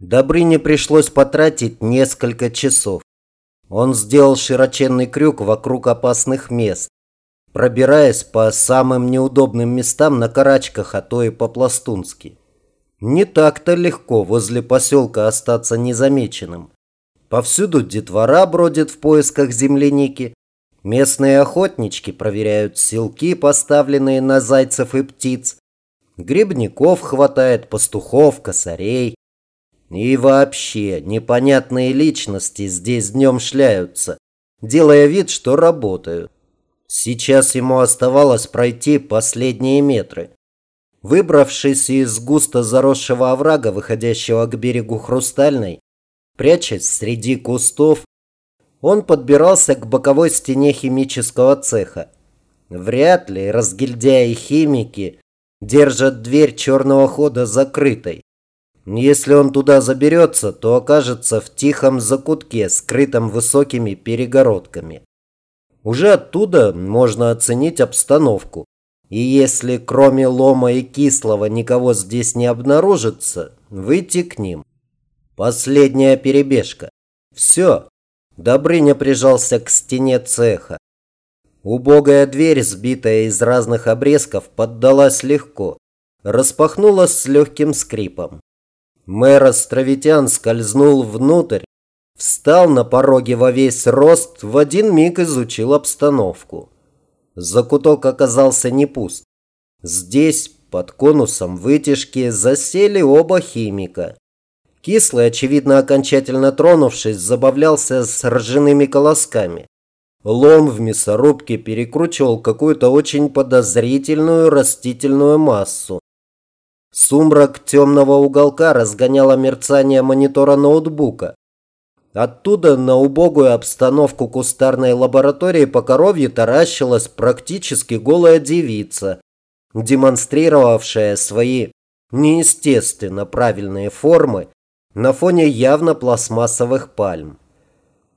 Добрыне пришлось потратить несколько часов. Он сделал широченный крюк вокруг опасных мест, пробираясь по самым неудобным местам на карачках, а то и по-пластунски. Не так-то легко возле поселка остаться незамеченным. Повсюду детвора бродит в поисках земляники. Местные охотнички проверяют селки, поставленные на зайцев и птиц. Грибников хватает, пастухов, косарей. И вообще, непонятные личности здесь днем шляются, делая вид, что работают. Сейчас ему оставалось пройти последние метры. Выбравшись из густо заросшего оврага, выходящего к берегу Хрустальной, прячась среди кустов, он подбирался к боковой стене химического цеха. Вряд ли разгильдяи-химики держат дверь черного хода закрытой. Если он туда заберется, то окажется в тихом закутке, скрытом высокими перегородками. Уже оттуда можно оценить обстановку. И если кроме лома и кислого никого здесь не обнаружится, выйти к ним. Последняя перебежка. Все. Добрыня прижался к стене цеха. Убогая дверь, сбитая из разных обрезков, поддалась легко. Распахнулась с легким скрипом. Мэр Островитян скользнул внутрь, встал на пороге во весь рост, в один миг изучил обстановку. Закуток оказался не пуст. Здесь, под конусом вытяжки, засели оба химика. Кислый, очевидно окончательно тронувшись, забавлялся с ржаными колосками. Лом в мясорубке перекручивал какую-то очень подозрительную растительную массу. Сумрак темного уголка разгоняло мерцание монитора ноутбука. Оттуда на убогую обстановку кустарной лаборатории по коровье таращилась практически голая девица, демонстрировавшая свои неестественно правильные формы на фоне явно пластмассовых пальм.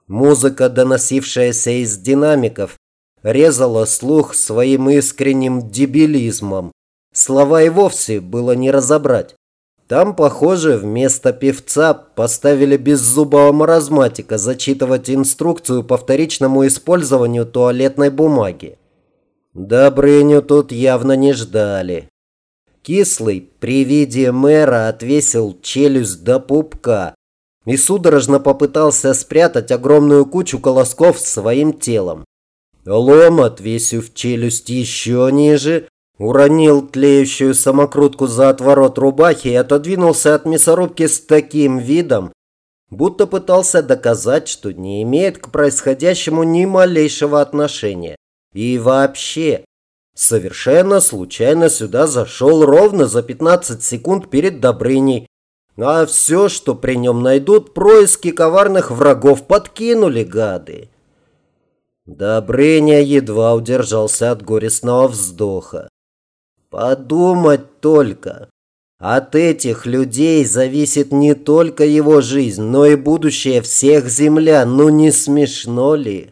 Музыка, доносившаяся из динамиков, резала слух своим искренним дебилизмом, Слова и вовсе было не разобрать. Там, похоже, вместо певца поставили беззубого маразматика зачитывать инструкцию по вторичному использованию туалетной бумаги. Добрыню тут явно не ждали. Кислый при виде мэра отвесил челюсть до пупка и судорожно попытался спрятать огромную кучу колосков своим телом. Лом, отвесив челюсть еще ниже, Уронил тлеющую самокрутку за отворот рубахи и отодвинулся от мясорубки с таким видом, будто пытался доказать, что не имеет к происходящему ни малейшего отношения. И вообще, совершенно случайно сюда зашел ровно за 15 секунд перед Добрыней. А все, что при нем найдут, происки коварных врагов подкинули гады. Добрыня едва удержался от горестного вздоха. Подумать только. От этих людей зависит не только его жизнь, но и будущее всех землян. Ну не смешно ли?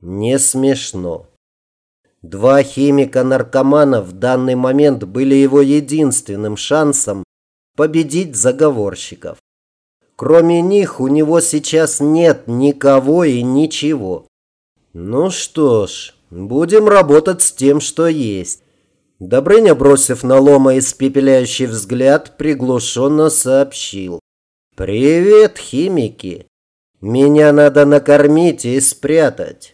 Не смешно. Два химика-наркомана в данный момент были его единственным шансом победить заговорщиков. Кроме них у него сейчас нет никого и ничего. Ну что ж, будем работать с тем, что есть. Добрыня, бросив на Лома испепеляющий взгляд, приглушенно сообщил. «Привет, химики! Меня надо накормить и спрятать.